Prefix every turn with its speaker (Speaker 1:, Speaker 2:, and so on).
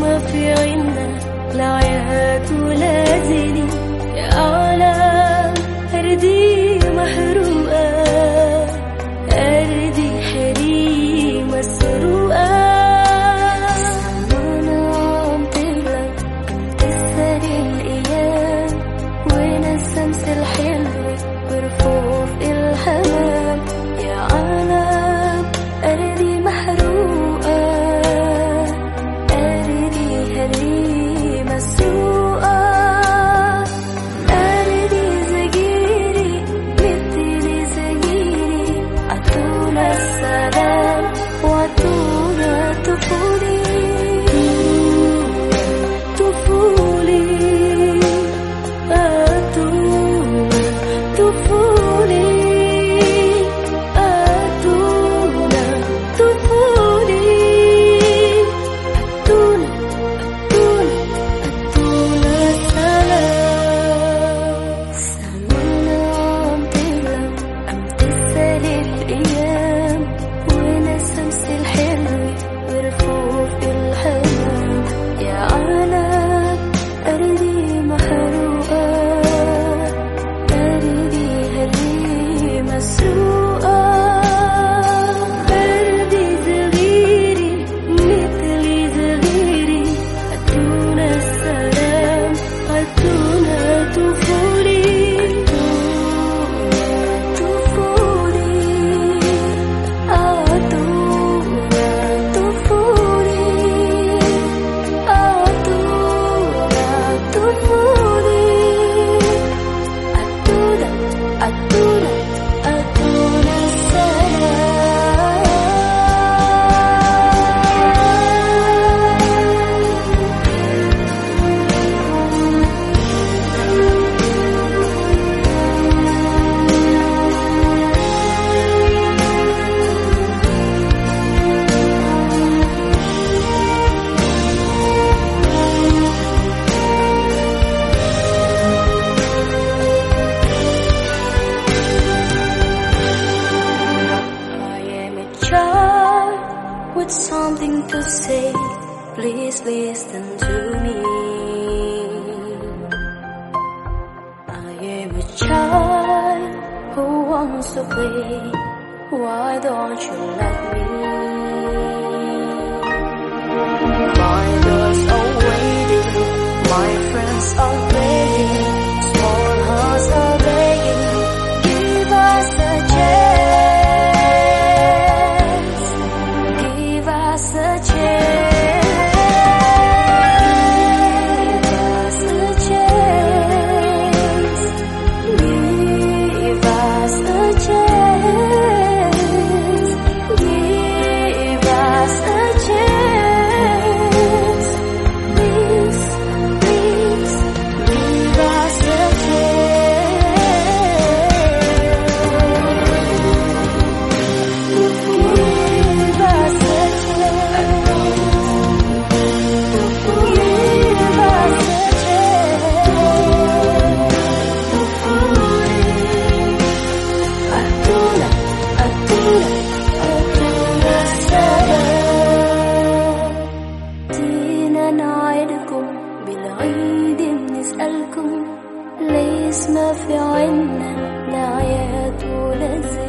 Speaker 1: ما في عنا لا عيات ولا زلي to say, please listen to me. I am a child who wants to play. Why don't you let me? My girls are waiting, my friends are ما في عنا نعيات عياد ولا